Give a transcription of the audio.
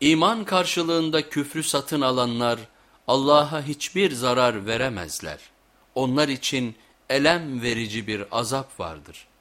İman karşılığında küfrü satın alanlar Allah'a hiçbir zarar veremezler. Onlar için elem verici bir azap vardır.''